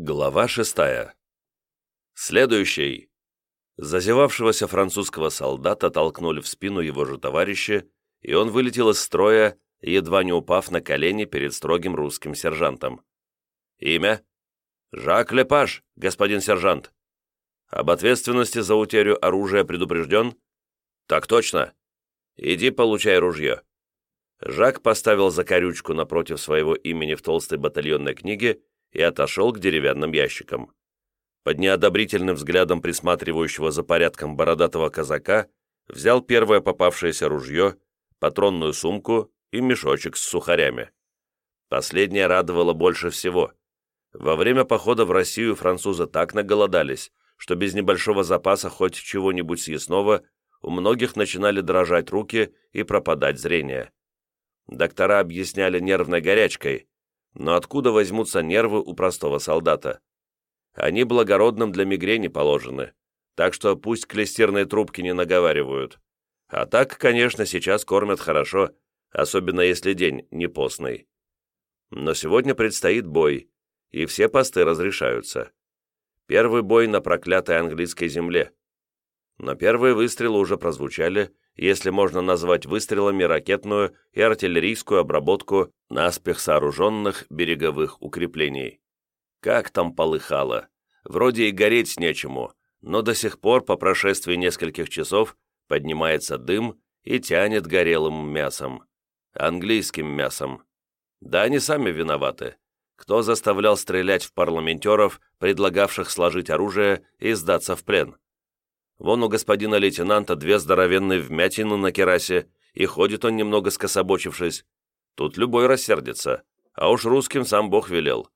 Глава шестая. Следующий. Зазевавшегося французского солдата толкнули в спину его же товарищи, и он вылетел из строя, едва не упав на колени перед строгим русским сержантом. Имя? Жак Лепаш, господин сержант. Об ответственности за утерю оружия предупрежден? Так точно. Иди получай ружье. Жак поставил закорючку напротив своего имени в толстой батальонной книге и отошел к деревянным ящикам. Под неодобрительным взглядом присматривающего за порядком бородатого казака взял первое попавшееся ружье, патронную сумку и мешочек с сухарями. Последнее радовало больше всего. Во время похода в Россию французы так наголодались, что без небольшого запаса хоть чего-нибудь съестного у многих начинали дрожать руки и пропадать зрение. Доктора объясняли нервной горячкой, но откуда возьмутся нервы у простого солдата? Они благородным для мигрени положены, так что пусть клестирные трубки не наговаривают. А так, конечно, сейчас кормят хорошо, особенно если день не постный. Но сегодня предстоит бой, и все посты разрешаются. Первый бой на проклятой английской земле. Но первые выстрелы уже прозвучали, если можно назвать выстрелами ракетную и артиллерийскую обработку наспех сооруженных береговых укреплений. Как там полыхало! Вроде и гореть нечему, но до сих пор по прошествии нескольких часов поднимается дым и тянет горелым мясом. Английским мясом. Да они сами виноваты. Кто заставлял стрелять в парламентеров, предлагавших сложить оружие и сдаться в плен? Вон у господина лейтенанта две здоровенные вмятины на керасе, и ходит он немного скособочившись. Тут любой рассердится, а уж русским сам Бог велел.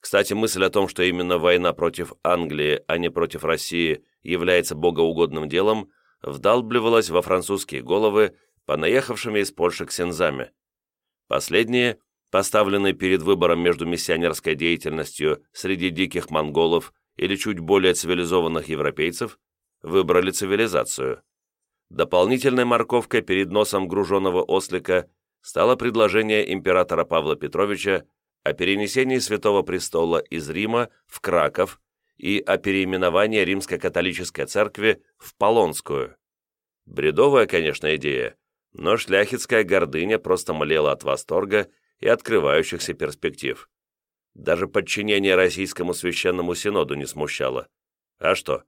Кстати, мысль о том, что именно война против Англии, а не против России, является богоугодным делом, вдалбливалась во французские головы понаехавшими из Польши ксензами. Последние, поставленные перед выбором между миссионерской деятельностью среди диких монголов или чуть более цивилизованных европейцев, выбрали цивилизацию. Дополнительной морковкой перед носом груженного ослика стало предложение императора Павла Петровича о перенесении Святого Престола из Рима в Краков и о переименовании Римско-католической церкви в Полонскую. Бредовая, конечно, идея, но шляхетская гордыня просто млела от восторга и открывающихся перспектив. Даже подчинение Российскому Священному Синоду не смущало. А что?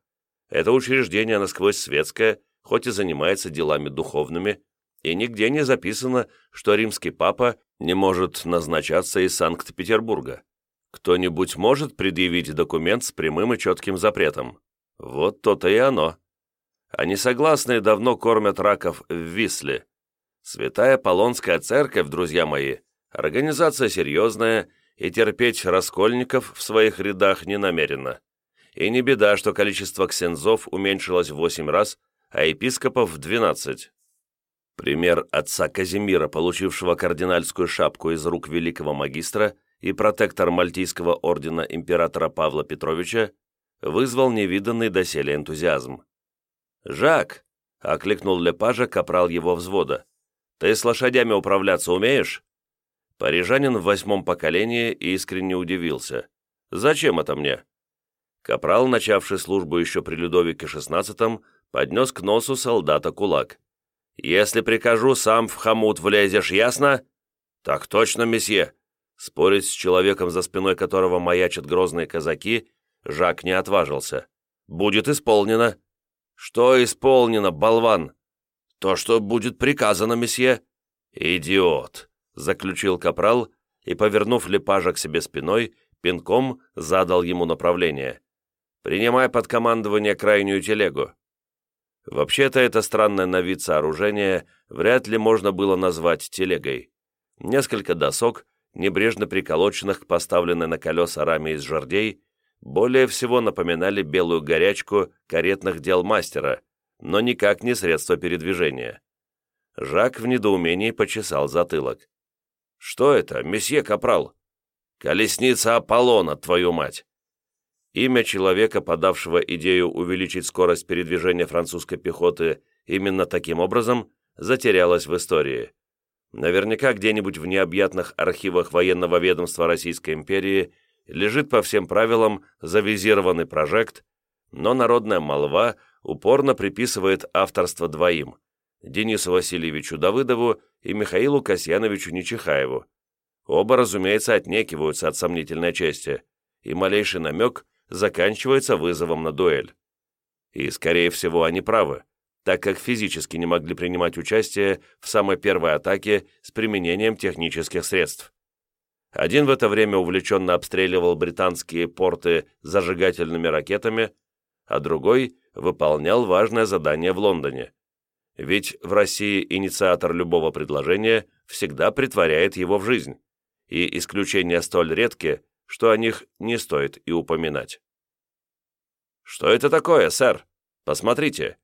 Это учреждение насквозь светское, хоть и занимается делами духовными, и нигде не записано, что римский папа не может назначаться из Санкт-Петербурга. Кто-нибудь может предъявить документ с прямым и четким запретом? Вот то-то и оно. А несогласные давно кормят раков в Висле. Святая Полонская церковь, друзья мои, организация серьезная и терпеть раскольников в своих рядах не намерена. И не беда, что количество ксензов уменьшилось в восемь раз, а епископов в двенадцать. Пример отца Казимира, получившего кардинальскую шапку из рук великого магистра и протектор Мальтийского ордена императора Павла Петровича, вызвал невиданный доселе энтузиазм. «Жак!» — окликнул Лепажа капрал его взвода. «Ты с лошадями управляться умеешь?» Парижанин в восьмом поколении искренне удивился. «Зачем это мне?» Капрал, начавший службу еще при Людовике XVI, поднес к носу солдата кулак. «Если прикажу, сам в хомут влезешь, ясно?» «Так точно, месье!» Спорить с человеком, за спиной которого маячат грозные казаки, Жак не отважился. «Будет исполнено». «Что исполнено, болван?» «То, что будет приказано, месье». «Идиот!» — заключил капрал и, повернув Лепажа к себе спиной, пинком задал ему направление. Принимай под командование крайнюю телегу». Вообще-то это странное на вид сооружение вряд ли можно было назвать телегой. Несколько досок, небрежно приколоченных к поставленной на колеса раме из жердей, более всего напоминали белую горячку каретных дел мастера, но никак не средство передвижения. Жак в недоумении почесал затылок. «Что это, месье Капрал?» «Колесница Аполлона, твою мать!» Имя человека, подавшего идею увеличить скорость передвижения французской пехоты именно таким образом, затерялось в истории. Наверняка где-нибудь в необъятных архивах военного ведомства Российской империи лежит по всем правилам завизированный прожект, но народная молва упорно приписывает авторство двоим – Денису Васильевичу Давыдову и Михаилу Касьяновичу Нечихаеву. Оба, разумеется, отнекиваются от сомнительной чести, и малейший намек заканчивается вызовом на дуэль. И, скорее всего, они правы, так как физически не могли принимать участие в самой первой атаке с применением технических средств. Один в это время увлеченно обстреливал британские порты зажигательными ракетами, а другой выполнял важное задание в Лондоне. Ведь в России инициатор любого предложения всегда притворяет его в жизнь, и исключения столь редки, что о них не стоит и упоминать. «Что это такое, сэр? Посмотрите!»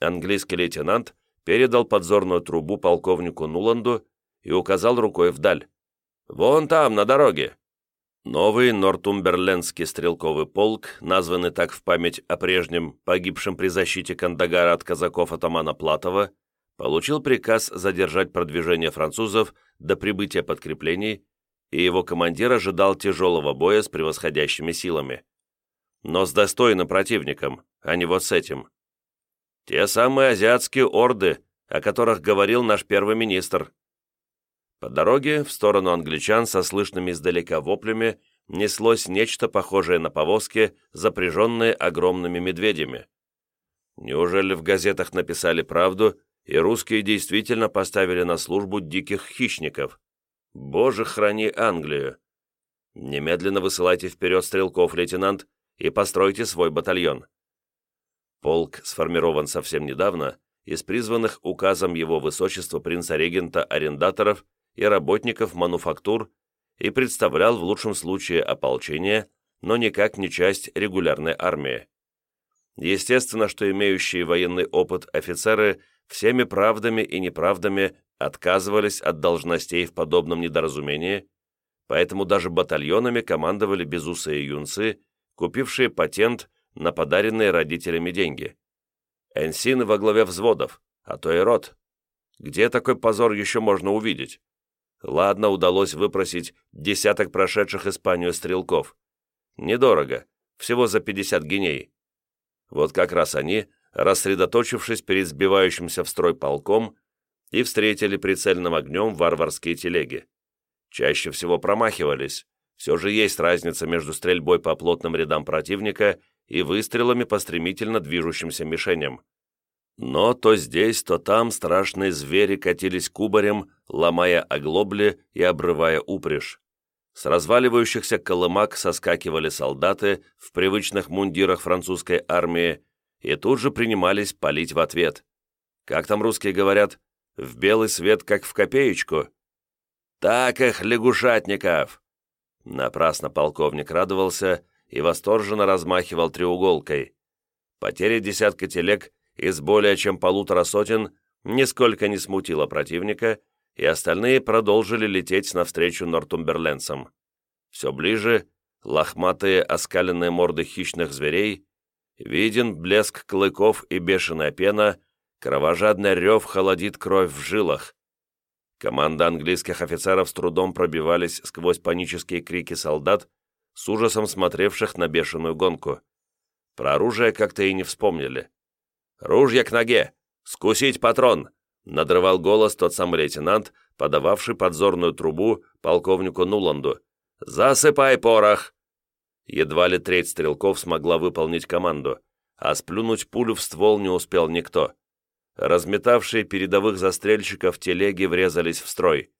Английский лейтенант передал подзорную трубу полковнику Нуланду и указал рукой вдаль. «Вон там, на дороге!» Новый Нортумберлендский стрелковый полк, названный так в память о прежнем, погибшем при защите Кандагара от казаков атамана Платова, получил приказ задержать продвижение французов до прибытия подкреплений, и его командир ожидал тяжелого боя с превосходящими силами. Но с достойным противником, а не вот с этим. Те самые азиатские орды, о которых говорил наш первый министр. По дороге в сторону англичан со слышными издалека воплями неслось нечто похожее на повозки, запряженные огромными медведями. Неужели в газетах написали правду, и русские действительно поставили на службу диких хищников? Боже, храни Англию! Немедленно высылайте вперед стрелков, лейтенант, и постройте свой батальон. Полк сформирован совсем недавно из призванных указом его высочества принца-регента арендаторов и работников мануфактур и представлял в лучшем случае ополчение, но никак не часть регулярной армии. Естественно, что имеющие военный опыт офицеры всеми правдами и неправдами отказывались от должностей в подобном недоразумении, поэтому даже батальонами командовали безусые юнцы, купившие патент на подаренные родителями деньги. Энсины во главе взводов, а то и рот. Где такой позор еще можно увидеть? Ладно, удалось выпросить десяток прошедших Испанию стрелков. Недорого, всего за 50 геней. Вот как раз они, рассредоточившись перед сбивающимся в строй полком, и встретили прицельным огнем варварские телеги. Чаще всего промахивались. Все же есть разница между стрельбой по плотным рядам противника и выстрелами по стремительно движущимся мишеням. Но то здесь, то там страшные звери катились кубарем, ломая оглобли и обрывая упряжь. С разваливающихся колымак соскакивали солдаты в привычных мундирах французской армии и тут же принимались палить в ответ. Как там русские говорят, в белый свет, как в копеечку. «Так их, лягушатников!» Напрасно полковник радовался и восторженно размахивал треуголкой. Потеря десятка телег из более чем полутора сотен нисколько не смутило противника, и остальные продолжили лететь навстречу нортумберлендцам. Все ближе, лохматые оскаленные морды хищных зверей, виден блеск клыков и бешеная пена, кровожадный рев холодит кровь в жилах. Команда английских офицеров с трудом пробивались сквозь панические крики солдат, с ужасом смотревших на бешеную гонку. Про оружие как-то и не вспомнили. «Ружья к ноге! Скусить патрон!» — надрывал голос тот самый лейтенант, подававший подзорную трубу полковнику Нуланду. «Засыпай порох!» Едва ли треть стрелков смогла выполнить команду, а сплюнуть пулю в ствол не успел никто. Разметавшие передовых застрельщиков телеги врезались в строй.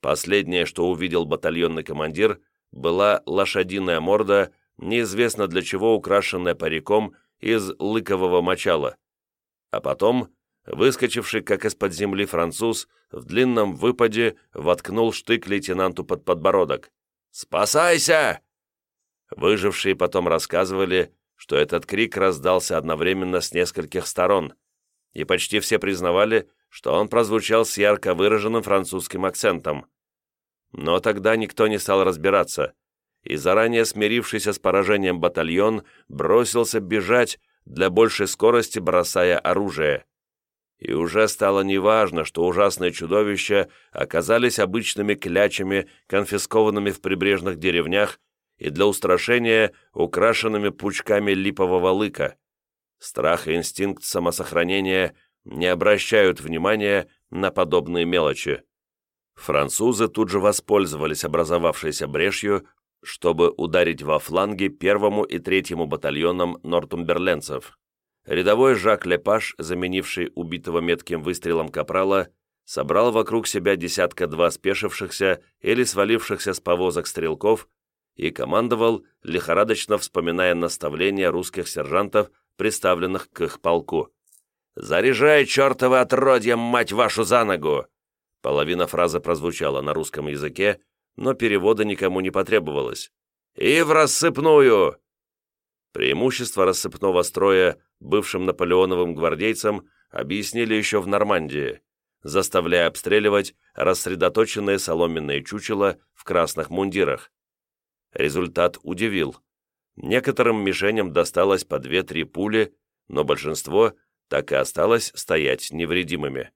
Последнее, что увидел батальонный командир, была лошадиная морда, неизвестно для чего украшенная париком из лыкового мочала а потом, выскочивший, как из-под земли француз, в длинном выпаде воткнул штык лейтенанту под подбородок. «Спасайся!» Выжившие потом рассказывали, что этот крик раздался одновременно с нескольких сторон, и почти все признавали, что он прозвучал с ярко выраженным французским акцентом. Но тогда никто не стал разбираться, и заранее смирившийся с поражением батальон бросился бежать, для большей скорости бросая оружие. И уже стало неважно, что ужасные чудовища оказались обычными клячами, конфискованными в прибрежных деревнях и для устрашения украшенными пучками липового лыка. Страх и инстинкт самосохранения не обращают внимания на подобные мелочи. Французы тут же воспользовались образовавшейся брешью, чтобы ударить во фланги первому и третьему батальонам нортумберленцев. Рядовой Жак Лепаш, заменивший убитого метким выстрелом капрала, собрал вокруг себя десятка-два спешившихся или свалившихся с повозок стрелков и командовал, лихорадочно вспоминая наставления русских сержантов, представленных к их полку. «Заряжай, чертовы отродье, мать вашу, за ногу!» Половина фразы прозвучала на русском языке, но перевода никому не потребовалось. «И в рассыпную!» Преимущество рассыпного строя бывшим наполеоновым гвардейцам объяснили еще в Нормандии, заставляя обстреливать рассредоточенные соломенные чучела в красных мундирах. Результат удивил. Некоторым мишеням досталось по две-три пули, но большинство так и осталось стоять невредимыми.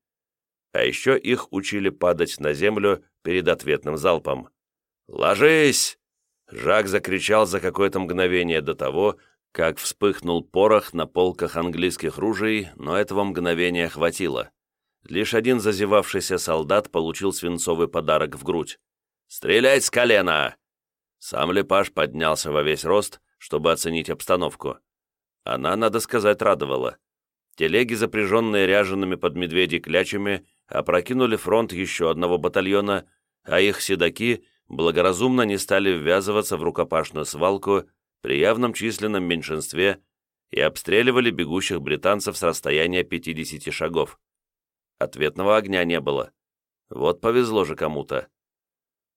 А еще их учили падать на землю перед ответным залпом. «Ложись!» Жак закричал за какое-то мгновение до того, как вспыхнул порох на полках английских ружей, но этого мгновения хватило. Лишь один зазевавшийся солдат получил свинцовый подарок в грудь. «Стрелять с колена!» Сам Лепаш поднялся во весь рост, чтобы оценить обстановку. Она, надо сказать, радовала. Телеги, запряженные ряжеными под медведей клячами, опрокинули фронт еще одного батальона, а их седаки благоразумно не стали ввязываться в рукопашную свалку при явном численном меньшинстве и обстреливали бегущих британцев с расстояния 50 шагов. Ответного огня не было. Вот повезло же кому-то.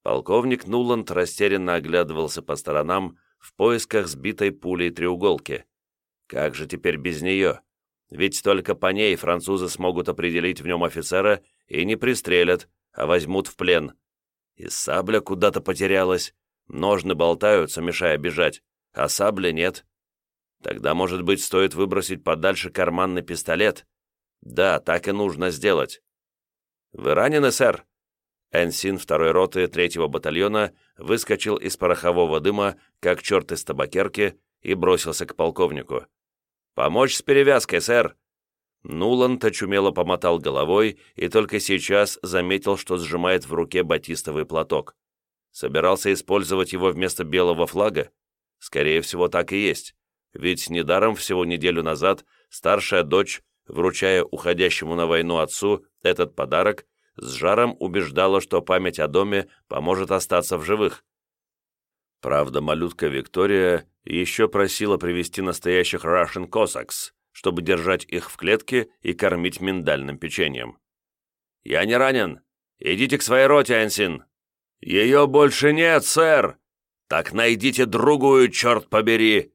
Полковник Нуланд растерянно оглядывался по сторонам в поисках сбитой пулей треуголки. Как же теперь без нее? Ведь только по ней французы смогут определить в нем офицера и не пристрелят, а возьмут в плен. И сабля куда-то потерялась. Ножны болтаются, мешая бежать, а сабля нет. Тогда, может быть, стоит выбросить подальше карманный пистолет? Да, так и нужно сделать. «Вы ранены, сэр?» Энсин второй роты третьего батальона выскочил из порохового дыма, как черт из табакерки, и бросился к полковнику. «Помочь с перевязкой, сэр!» Нуланд очумело помотал головой и только сейчас заметил, что сжимает в руке батистовый платок. Собирался использовать его вместо белого флага? Скорее всего, так и есть. Ведь недаром всего неделю назад старшая дочь, вручая уходящему на войну отцу этот подарок, с жаром убеждала, что память о доме поможет остаться в живых. Правда, малютка Виктория еще просила привести настоящих Russian Cossacks, чтобы держать их в клетке и кормить миндальным печеньем. «Я не ранен. Идите к своей роте, Энсин». «Ее больше нет, сэр!» «Так найдите другую, черт побери!»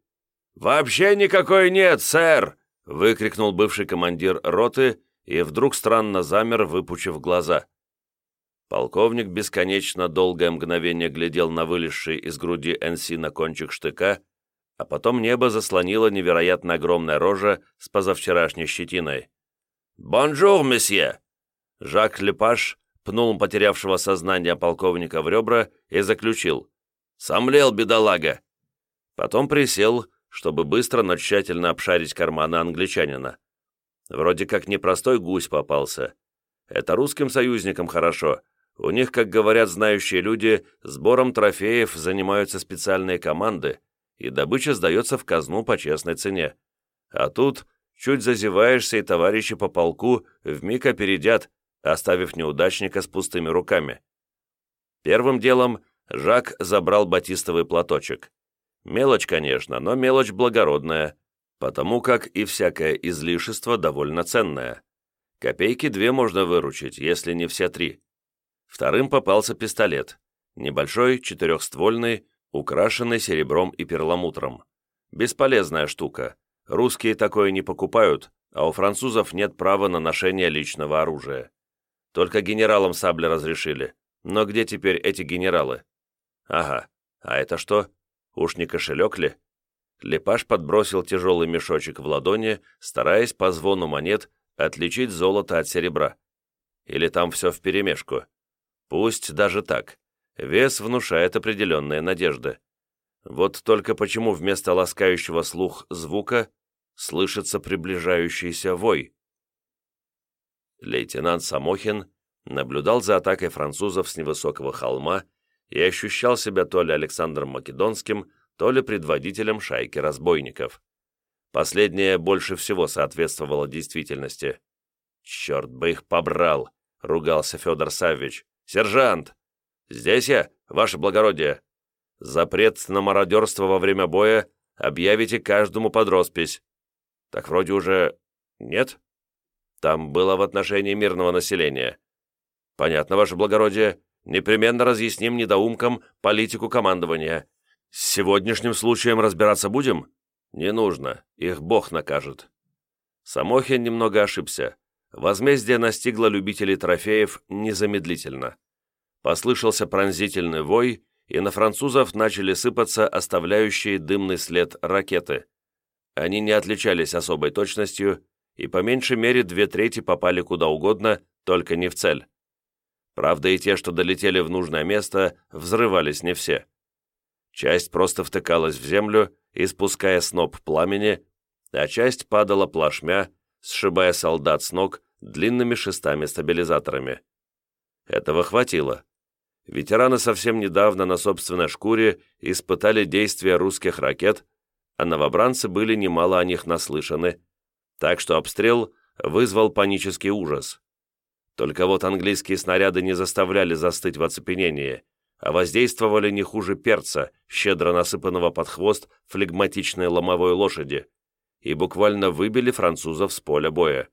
«Вообще никакой нет, сэр!» — выкрикнул бывший командир роты и вдруг странно замер, выпучив глаза. Полковник бесконечно долгое мгновение глядел на вылезший из груди энсина кончик штыка, а потом небо заслонило невероятно огромная рожа с позавчерашней щетиной. «Бонжур, месье!» Жак Лепаш пнул потерявшего сознание полковника в ребра и заключил. «Сомлел, бедолага!» Потом присел, чтобы быстро, но тщательно обшарить карманы англичанина. Вроде как непростой гусь попался. Это русским союзникам хорошо, у них, как говорят знающие люди, сбором трофеев занимаются специальные команды, и добыча сдается в казну по честной цене. А тут чуть зазеваешься, и товарищи по полку вмиг опередят, оставив неудачника с пустыми руками. Первым делом Жак забрал батистовый платочек. Мелочь, конечно, но мелочь благородная, потому как и всякое излишество довольно ценное. Копейки две можно выручить, если не все три. Вторым попался пистолет. Небольшой, четырехствольный, украшенный серебром и перламутром. Бесполезная штука. Русские такое не покупают, а у французов нет права на ношение личного оружия. Только генералам сабли разрешили. Но где теперь эти генералы? Ага, а это что? Уж не кошелек ли? Лепаш подбросил тяжелый мешочек в ладони, стараясь по звону монет отличить золото от серебра. Или там все вперемешку? Пусть даже так. Вес внушает определенные надежды. Вот только почему вместо ласкающего слух звука слышится приближающийся вой? Лейтенант Самохин наблюдал за атакой французов с невысокого холма и ощущал себя то ли Александром Македонским, то ли предводителем шайки разбойников. Последнее больше всего соответствовало действительности. «Черт бы их побрал!» — ругался Федор Саввич. «Сержант! Здесь я, ваше благородие! Запрет на мародерство во время боя объявите каждому под роспись. Так вроде уже... нет? Там было в отношении мирного населения. Понятно, ваше благородие. Непременно разъясним недоумкам политику командования. С сегодняшним случаем разбираться будем? Не нужно, их Бог накажет. Самохин немного ошибся. Возмездие настигло любителей трофеев незамедлительно. Послышался пронзительный вой, и на французов начали сыпаться оставляющие дымный след ракеты. Они не отличались особой точностью, и по меньшей мере две трети попали куда угодно, только не в цель. Правда, и те, что долетели в нужное место, взрывались не все. Часть просто втыкалась в землю, испуская сноп пламени, а часть падала плашмя, сшибая солдат с ног длинными шестами-стабилизаторами. Этого хватило. Ветераны совсем недавно на собственной шкуре испытали действия русских ракет, а новобранцы были немало о них наслышаны, так что обстрел вызвал панический ужас. Только вот английские снаряды не заставляли застыть в оцепенении, а воздействовали не хуже перца, щедро насыпанного под хвост флегматичной ломовой лошади, и буквально выбили французов с поля боя.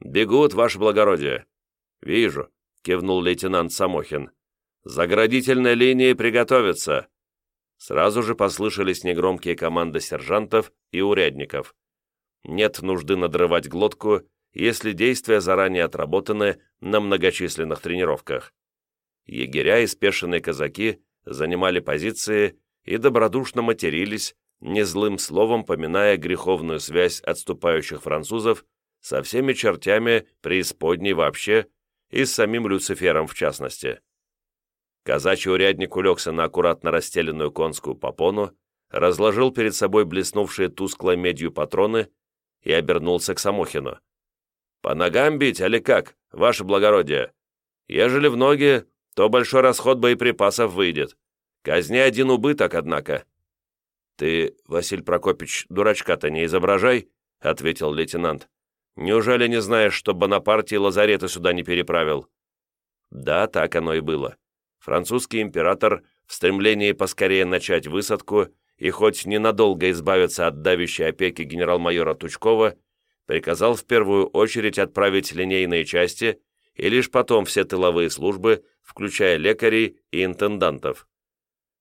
«Бегут, ваше благородие!» «Вижу», — кивнул лейтенант Самохин. «Заградительной линии приготовиться!» Сразу же послышались негромкие команды сержантов и урядников. Нет нужды надрывать глотку если действия заранее отработаны на многочисленных тренировках. Егеря и спешенные казаки занимали позиции и добродушно матерились, не злым словом поминая греховную связь отступающих французов со всеми чертями преисподней вообще и с самим Люцифером в частности. Казачий урядник улегся на аккуратно расстеленную конскую попону, разложил перед собой блеснувшие тусклой медью патроны и обернулся к Самохину. «По ногам бить, али как, ваше благородие? Ежели в ноги, то большой расход боеприпасов выйдет. Казни один убыток, однако». «Ты, Василий Прокопич, дурачка-то не изображай», — ответил лейтенант. «Неужели не знаешь, что Бонапарт и лазарета сюда не переправил?» Да, так оно и было. Французский император в стремлении поскорее начать высадку и хоть ненадолго избавиться от давящей опеки генерал-майора Тучкова, приказал в первую очередь отправить линейные части и лишь потом все тыловые службы, включая лекарей и интендантов.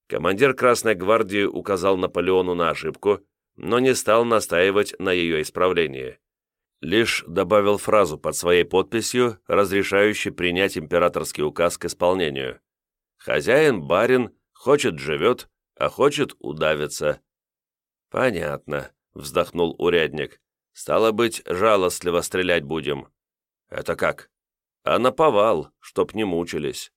Командир Красной гвардии указал Наполеону на ошибку, но не стал настаивать на ее исправлении. Лишь добавил фразу под своей подписью, разрешающей принять императорский указ к исполнению. «Хозяин, барин, хочет – живет, а хочет – удавится». «Понятно», – вздохнул урядник. Стало быть, жалостливо стрелять будем. Это как? А наповал, чтоб не мучились.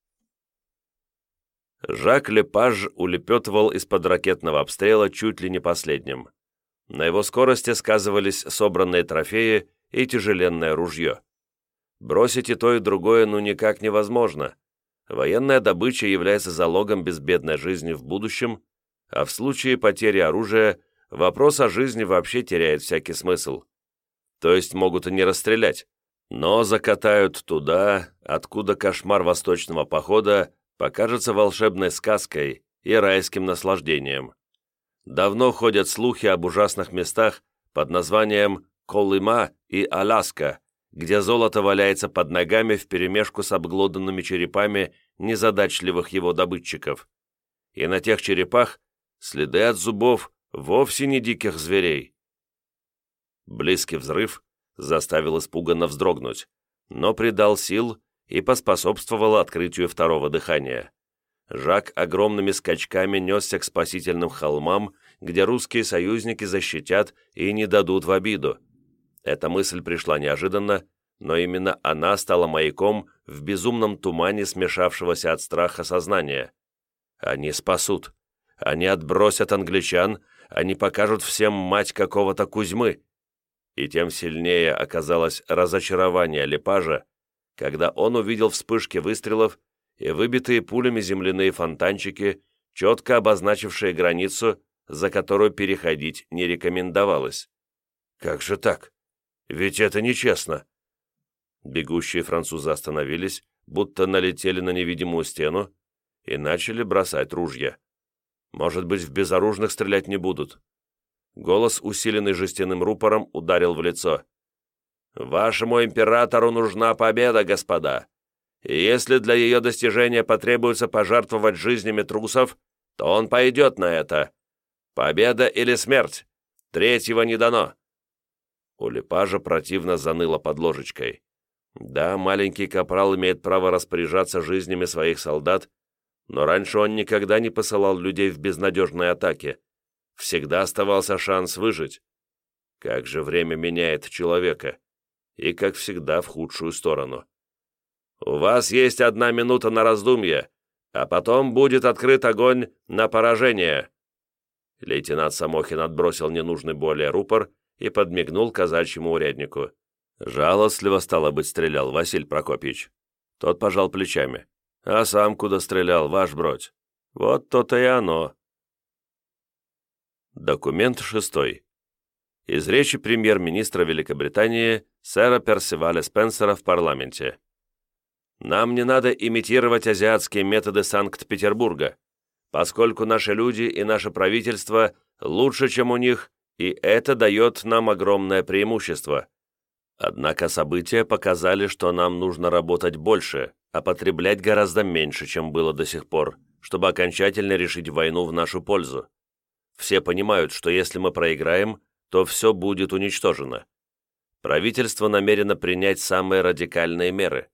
Жак Лепаж улепетывал из-под ракетного обстрела чуть ли не последним. На его скорости сказывались собранные трофеи и тяжеленное ружье. Бросить и то, и другое ну никак невозможно. Военная добыча является залогом безбедной жизни в будущем, а в случае потери оружия вопрос о жизни вообще теряет всякий смысл. То есть могут и не расстрелять, но закатают туда, откуда кошмар восточного похода покажется волшебной сказкой и райским наслаждением. Давно ходят слухи об ужасных местах под названием Колыма и Аляска, где золото валяется под ногами вперемешку с обглоданными черепами незадачливых его добытчиков. И на тех черепах следы от зубов вовсе не диких зверей. Близкий взрыв заставил испуганно вздрогнуть, но придал сил и поспособствовал открытию второго дыхания. Жак огромными скачками несся к спасительным холмам, где русские союзники защитят и не дадут в обиду. Эта мысль пришла неожиданно, но именно она стала маяком в безумном тумане смешавшегося от страха сознания. Они спасут. Они отбросят англичан, они покажут всем мать какого-то Кузьмы. И тем сильнее оказалось разочарование Лепажа, когда он увидел вспышки выстрелов и выбитые пулями земляные фонтанчики, четко обозначившие границу, за которую переходить не рекомендовалось. «Как же так? Ведь это нечестно!» Бегущие французы остановились, будто налетели на невидимую стену и начали бросать ружья. Может быть, в безоружных стрелять не будут. Голос, усиленный жестяным рупором, ударил в лицо. «Вашему императору нужна победа, господа. И если для ее достижения потребуется пожертвовать жизнями трусов, то он пойдет на это. Победа или смерть. Третьего не дано». У Лепажа противно заныло под ложечкой. Да, маленький капрал имеет право распоряжаться жизнями своих солдат, но раньше он никогда не посылал людей в безнадежные атаки. Всегда оставался шанс выжить. Как же время меняет человека. И, как всегда, в худшую сторону. «У вас есть одна минута на раздумье, а потом будет открыт огонь на поражение». Лейтенант Самохин отбросил ненужный более рупор и подмигнул казачьему уряднику. Жалостливо, стало быть, стрелял Василь Прокопьевич. Тот пожал плечами. А сам куда стрелял, ваш бродь? Вот то-то и оно. Документ шестой. Из речи премьер-министра Великобритании сэра Персиваля Спенсера в парламенте. Нам не надо имитировать азиатские методы Санкт-Петербурга, поскольку наши люди и наше правительство лучше, чем у них, и это дает нам огромное преимущество. Однако события показали, что нам нужно работать больше, а потреблять гораздо меньше, чем было до сих пор, чтобы окончательно решить войну в нашу пользу. Все понимают, что если мы проиграем, то все будет уничтожено. Правительство намерено принять самые радикальные меры.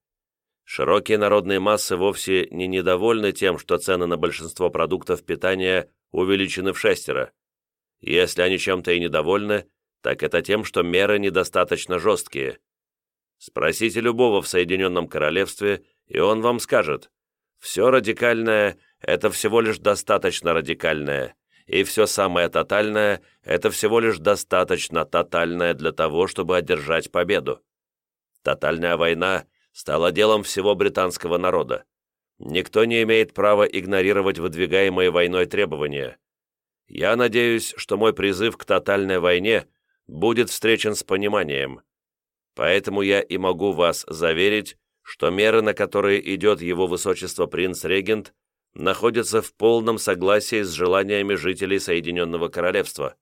Широкие народные массы вовсе не недовольны тем, что цены на большинство продуктов питания увеличены в шестеро. Если они чем-то и недовольны, так это тем, что меры недостаточно жесткие. Спросите любого в Соединенном Королевстве, и он вам скажет, все радикальное – это всего лишь достаточно радикальное, и все самое тотальное – это всего лишь достаточно тотальное для того, чтобы одержать победу. Тотальная война стала делом всего британского народа. Никто не имеет права игнорировать выдвигаемые войной требования. Я надеюсь, что мой призыв к тотальной войне – будет встречен с пониманием. Поэтому я и могу вас заверить, что меры, на которые идет его высочество принц-регент, находятся в полном согласии с желаниями жителей Соединенного Королевства.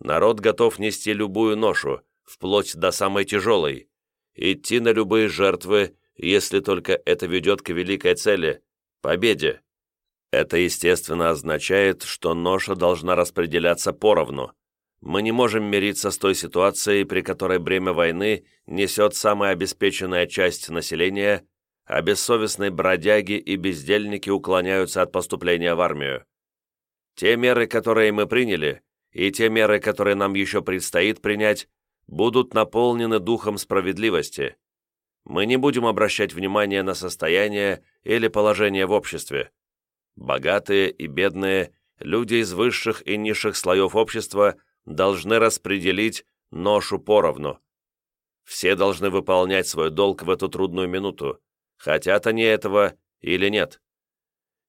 Народ готов нести любую ношу, вплоть до самой тяжелой, идти на любые жертвы, если только это ведет к великой цели – победе. Это, естественно, означает, что ноша должна распределяться поровну, мы не можем мириться с той ситуацией, при которой бремя войны несет самая обеспеченная часть населения, а бессовестные бродяги и бездельники уклоняются от поступления в армию. Те меры, которые мы приняли, и те меры, которые нам еще предстоит принять, будут наполнены духом справедливости. Мы не будем обращать внимание на состояние или положение в обществе. Богатые и бедные, люди из высших и низших слоев общества – должны распределить ношу поровну. Все должны выполнять свой долг в эту трудную минуту, хотят они этого или нет.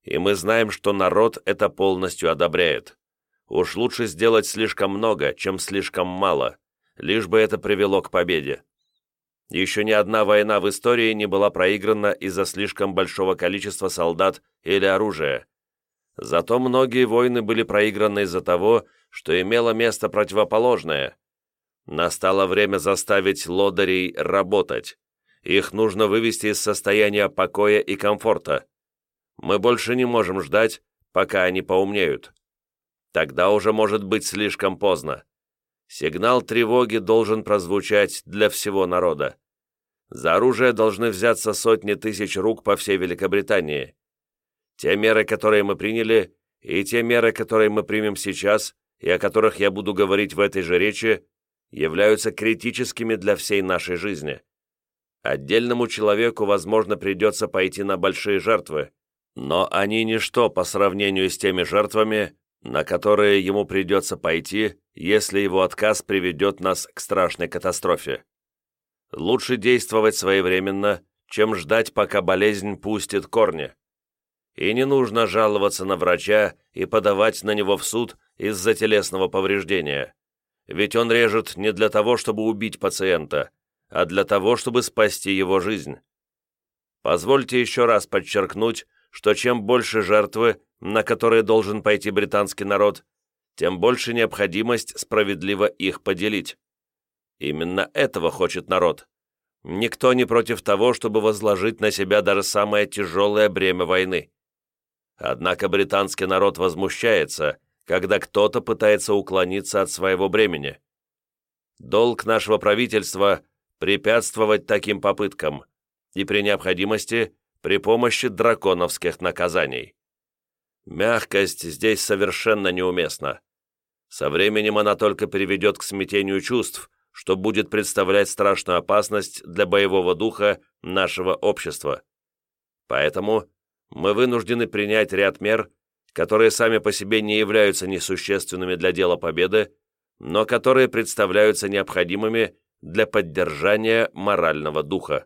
И мы знаем, что народ это полностью одобряет. Уж лучше сделать слишком много, чем слишком мало, лишь бы это привело к победе. Еще ни одна война в истории не была проиграна из-за слишком большого количества солдат или оружия. Зато многие войны были проиграны из-за того, что имело место противоположное. Настало время заставить лодырей работать. Их нужно вывести из состояния покоя и комфорта. Мы больше не можем ждать, пока они поумнеют. Тогда уже может быть слишком поздно. Сигнал тревоги должен прозвучать для всего народа. За оружие должны взяться сотни тысяч рук по всей Великобритании. Те меры, которые мы приняли, и те меры, которые мы примем сейчас, и о которых я буду говорить в этой же речи, являются критическими для всей нашей жизни. Отдельному человеку, возможно, придется пойти на большие жертвы, Но они ничто по сравнению с теми жертвами, на которые ему придется пойти, если его отказ приведет нас к страшной катастрофе. Лучше действовать своевременно, чем ждать, пока болезнь пустит корни. И не нужно жаловаться на врача и подавать на него в суд из-за телесного повреждения. Ведь он режет не для того, чтобы убить пациента, а для того, чтобы спасти его жизнь. Позвольте еще раз подчеркнуть, что чем больше жертвы, на которые должен пойти британский народ, тем больше необходимость справедливо их поделить. Именно этого хочет народ. Никто не против того, чтобы возложить на себя даже самое тяжелое бремя войны. Однако британский народ возмущается, когда кто-то пытается уклониться от своего бремени. Долг нашего правительства – препятствовать таким попыткам и при необходимости при помощи драконовских наказаний. Мягкость здесь совершенно неуместна. Со временем она только приведет к смятению чувств, что будет представлять страшную опасность для боевого духа нашего общества. Поэтому мы вынуждены принять ряд мер, которые сами по себе не являются несущественными для дела победы, но которые представляются необходимыми для поддержания морального духа.